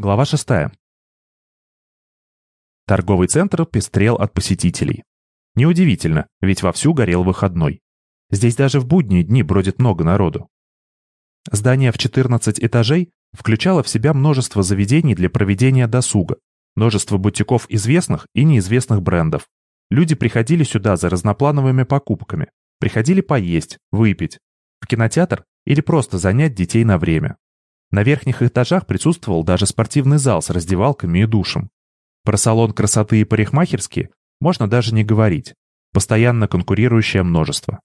Глава 6. Торговый центр пестрел от посетителей. Неудивительно, ведь вовсю горел выходной. Здесь даже в будние дни бродит много народу. Здание в 14 этажей включало в себя множество заведений для проведения досуга, множество бутиков известных и неизвестных брендов. Люди приходили сюда за разноплановыми покупками, приходили поесть, выпить, в кинотеатр или просто занять детей на время. На верхних этажах присутствовал даже спортивный зал с раздевалками и душем. Про салон красоты и парикмахерские можно даже не говорить. Постоянно конкурирующее множество.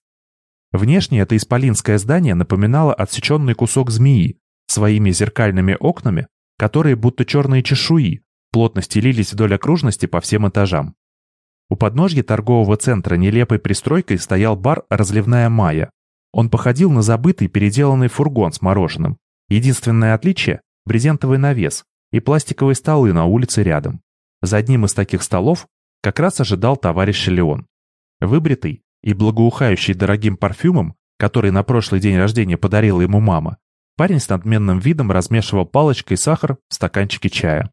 Внешне это исполинское здание напоминало отсеченный кусок змеи своими зеркальными окнами, которые будто черные чешуи, плотно стелились вдоль окружности по всем этажам. У подножья торгового центра нелепой пристройкой стоял бар «Разливная Майя». Он походил на забытый переделанный фургон с мороженым, Единственное отличие – брезентовый навес и пластиковые столы на улице рядом. За одним из таких столов как раз ожидал товарищ Леон. Выбритый и благоухающий дорогим парфюмом, который на прошлый день рождения подарила ему мама, парень с надменным видом размешивал палочкой сахар в стаканчике чая.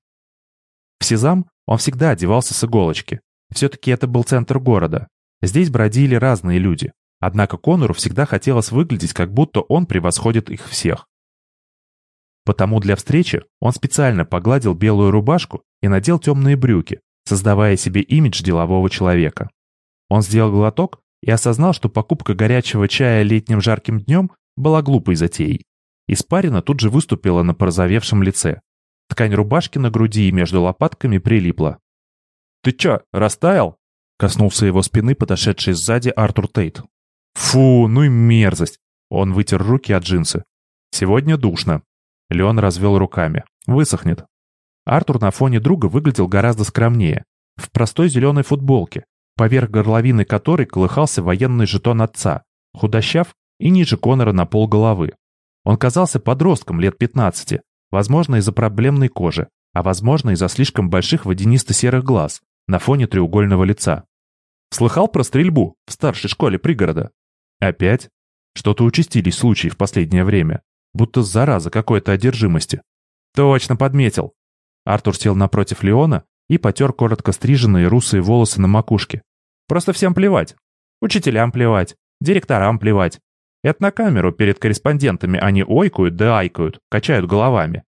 В Сезам он всегда одевался с иголочки. Все-таки это был центр города. Здесь бродили разные люди. Однако Конору всегда хотелось выглядеть, как будто он превосходит их всех. Потому для встречи он специально погладил белую рубашку и надел темные брюки, создавая себе имидж делового человека. Он сделал глоток и осознал, что покупка горячего чая летним жарким днем была глупой затеей. Испарина тут же выступила на порозовевшем лице. Ткань рубашки на груди и между лопатками прилипла. «Ты чё, растаял?» — коснулся его спины подошедший сзади Артур Тейт. «Фу, ну и мерзость!» Он вытер руки от джинсы. «Сегодня душно. Леон развел руками. Высохнет. Артур на фоне друга выглядел гораздо скромнее. В простой зеленой футболке, поверх горловины которой колыхался военный жетон отца, худощав и ниже Конора на пол головы. Он казался подростком лет 15, возможно, из-за проблемной кожи, а возможно, из-за слишком больших водянисто-серых глаз на фоне треугольного лица. Слыхал про стрельбу в старшей школе пригорода? Опять? Что-то участились случаи в последнее время будто зараза какой-то одержимости. Точно подметил. Артур сел напротив Леона и потер коротко стриженные русые волосы на макушке. Просто всем плевать. Учителям плевать, директорам плевать. Это на камеру перед корреспондентами они ойкают да айкают, качают головами.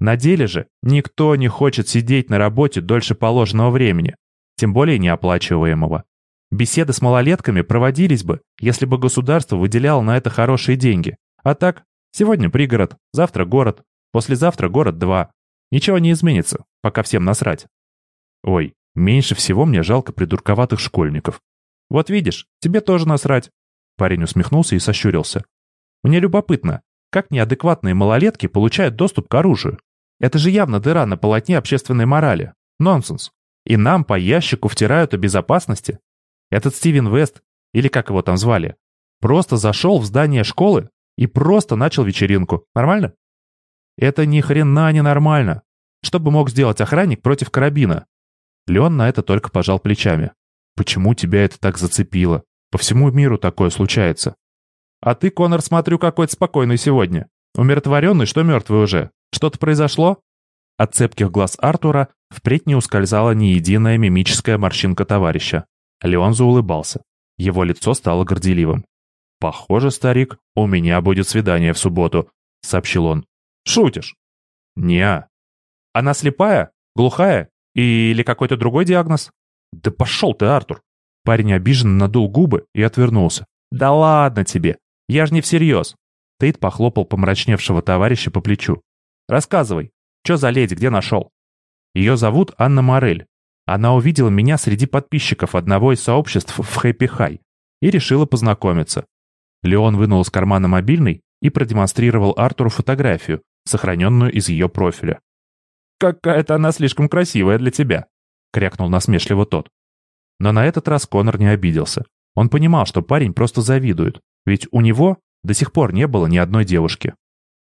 На деле же никто не хочет сидеть на работе дольше положенного времени, тем более неоплачиваемого. Беседы с малолетками проводились бы, если бы государство выделяло на это хорошие деньги. А так, Сегодня пригород, завтра город, послезавтра город-два. Ничего не изменится, пока всем насрать. Ой, меньше всего мне жалко придурковатых школьников. Вот видишь, тебе тоже насрать. Парень усмехнулся и сощурился. Мне любопытно, как неадекватные малолетки получают доступ к оружию? Это же явно дыра на полотне общественной морали. Нонсенс. И нам по ящику втирают о безопасности. Этот Стивен Вест, или как его там звали, просто зашел в здание школы, и просто начал вечеринку. Нормально? Это ни хрена не нормально. Что бы мог сделать охранник против карабина? Леон на это только пожал плечами. Почему тебя это так зацепило? По всему миру такое случается. А ты, Конор, смотрю, какой-то спокойный сегодня. Умиротворенный, что мертвый уже. Что-то произошло? От цепких глаз Артура впредь не ускользала ни единая мимическая морщинка товарища. Леон заулыбался. Его лицо стало горделивым. «Похоже, старик, у меня будет свидание в субботу», — сообщил он. «Шутишь?» «Не-а». «Она слепая? Глухая? Или какой-то другой диагноз?» «Да пошел ты, Артур!» Парень обиженно надул губы и отвернулся. «Да ладно тебе! Я же не всерьез!» Тейт похлопал помрачневшего товарища по плечу. «Рассказывай, что за леди, где нашел?» Ее зовут Анна Морель. Она увидела меня среди подписчиков одного из сообществ в Хэппи Хай и решила познакомиться. Леон вынул из кармана мобильный и продемонстрировал Артуру фотографию, сохраненную из ее профиля. «Какая-то она слишком красивая для тебя», — крякнул насмешливо тот. Но на этот раз Конор не обиделся. Он понимал, что парень просто завидует, ведь у него до сих пор не было ни одной девушки.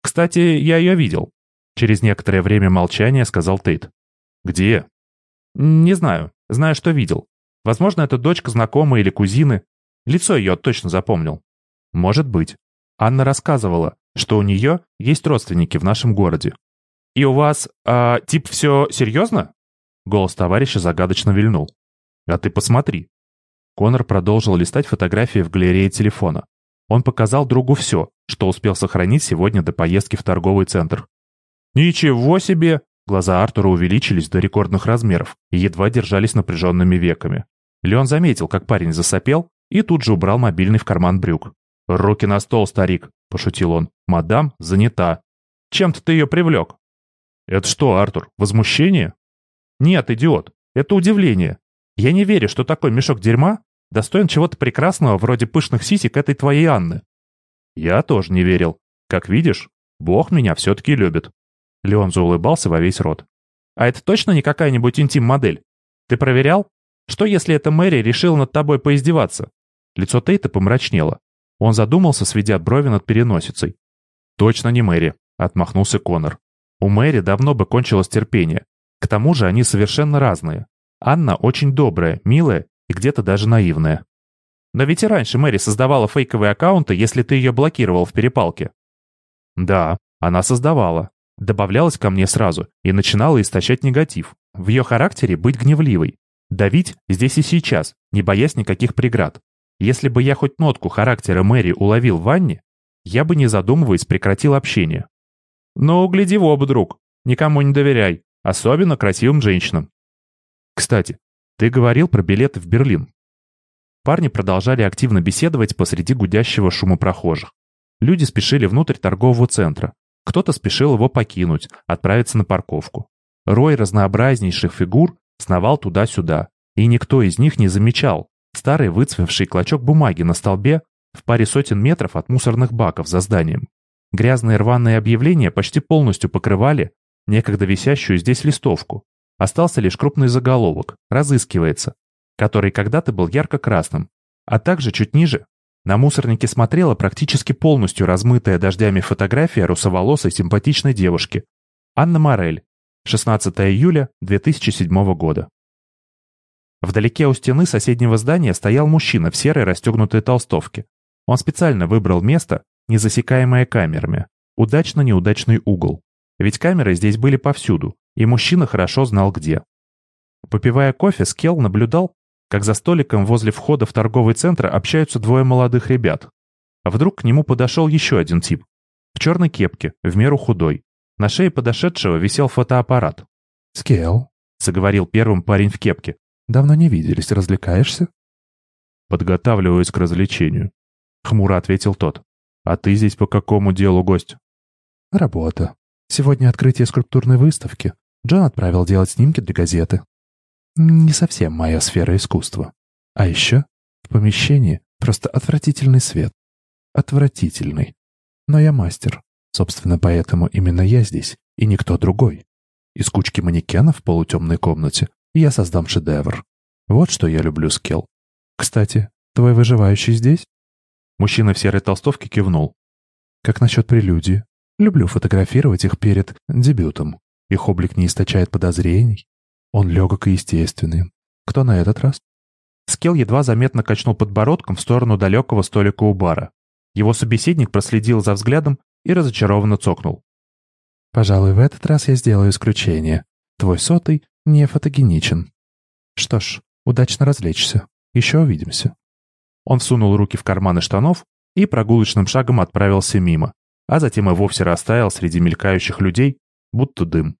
«Кстати, я ее видел», — через некоторое время молчания сказал Тейт. «Где?» «Не знаю. Знаю, что видел. Возможно, это дочка знакомой или кузины. Лицо ее точно запомнил. Может быть. Анна рассказывала, что у нее есть родственники в нашем городе. «И у вас, а, тип, все серьезно?» Голос товарища загадочно вильнул. «А ты посмотри». Конор продолжил листать фотографии в галерее телефона. Он показал другу все, что успел сохранить сегодня до поездки в торговый центр. «Ничего себе!» Глаза Артура увеличились до рекордных размеров и едва держались напряженными веками. Леон заметил, как парень засопел, и тут же убрал мобильный в карман брюк. «Руки на стол, старик!» – пошутил он. «Мадам занята. Чем-то ты ее привлек?» «Это что, Артур, возмущение?» «Нет, идиот, это удивление. Я не верю, что такой мешок дерьма достоин чего-то прекрасного вроде пышных сисек этой твоей Анны». «Я тоже не верил. Как видишь, Бог меня все-таки любит». Леон заулыбался во весь рот. «А это точно не какая-нибудь интим-модель? Ты проверял? Что, если эта Мэри решила над тобой поиздеваться?» Лицо Тейта помрачнело. Он задумался, сведя брови над переносицей. «Точно не Мэри», — отмахнулся Конор. «У Мэри давно бы кончилось терпение. К тому же они совершенно разные. Анна очень добрая, милая и где-то даже наивная. Но ведь и раньше Мэри создавала фейковые аккаунты, если ты ее блокировал в перепалке». «Да, она создавала добавлялась ко мне сразу и начинала истощать негатив. В ее характере быть гневливой. Давить здесь и сейчас, не боясь никаких преград. Если бы я хоть нотку характера Мэри уловил в Анне, я бы, не задумываясь, прекратил общение. Но угляди в оба, друг. Никому не доверяй, особенно красивым женщинам. Кстати, ты говорил про билеты в Берлин. Парни продолжали активно беседовать посреди гудящего шума прохожих. Люди спешили внутрь торгового центра, кто-то спешил его покинуть, отправиться на парковку. Рой разнообразнейших фигур сновал туда-сюда, и никто из них не замечал старый выцвевший клочок бумаги на столбе в паре сотен метров от мусорных баков за зданием. Грязные рваные объявления почти полностью покрывали некогда висящую здесь листовку. Остался лишь крупный заголовок «Разыскивается», который когда-то был ярко-красным, а также чуть ниже на мусорнике смотрела практически полностью размытая дождями фотография русоволосой симпатичной девушки. Анна Морель. 16 июля 2007 года. Вдалеке у стены соседнего здания стоял мужчина в серой расстегнутой толстовке. Он специально выбрал место, не засекаемое камерами. Удачно-неудачный угол. Ведь камеры здесь были повсюду, и мужчина хорошо знал где. Попивая кофе, Скелл наблюдал, как за столиком возле входа в торговый центр общаются двое молодых ребят. А вдруг к нему подошел еще один тип. В черной кепке, в меру худой. На шее подошедшего висел фотоаппарат. «Скелл», — заговорил первым парень в кепке. «Давно не виделись, развлекаешься?» «Подготавливаюсь к развлечению», — хмуро ответил тот. «А ты здесь по какому делу, гость?» «Работа. Сегодня открытие скульптурной выставки. Джон отправил делать снимки для газеты не совсем моя сфера искусства. А еще в помещении просто отвратительный свет. Отвратительный. Но я мастер. Собственно, поэтому именно я здесь, и никто другой. Из кучки манекенов в полутемной комнате я создам шедевр. Вот что я люблю, Скелл. Кстати, твой выживающий здесь? Мужчина в серой толстовке кивнул. Как насчет прелюдии? Люблю фотографировать их перед дебютом. Их облик не источает подозрений, он легок и естественный. Кто на этот раз? Скелл едва заметно качнул подбородком в сторону далекого столика у бара. Его собеседник проследил за взглядом и разочарованно цокнул. «Пожалуй, в этот раз я сделаю исключение. Твой сотый не фотогеничен. Что ж, удачно развлечься. Еще увидимся». Он всунул руки в карманы штанов и прогулочным шагом отправился мимо, а затем и вовсе растаял среди мелькающих людей, будто дым.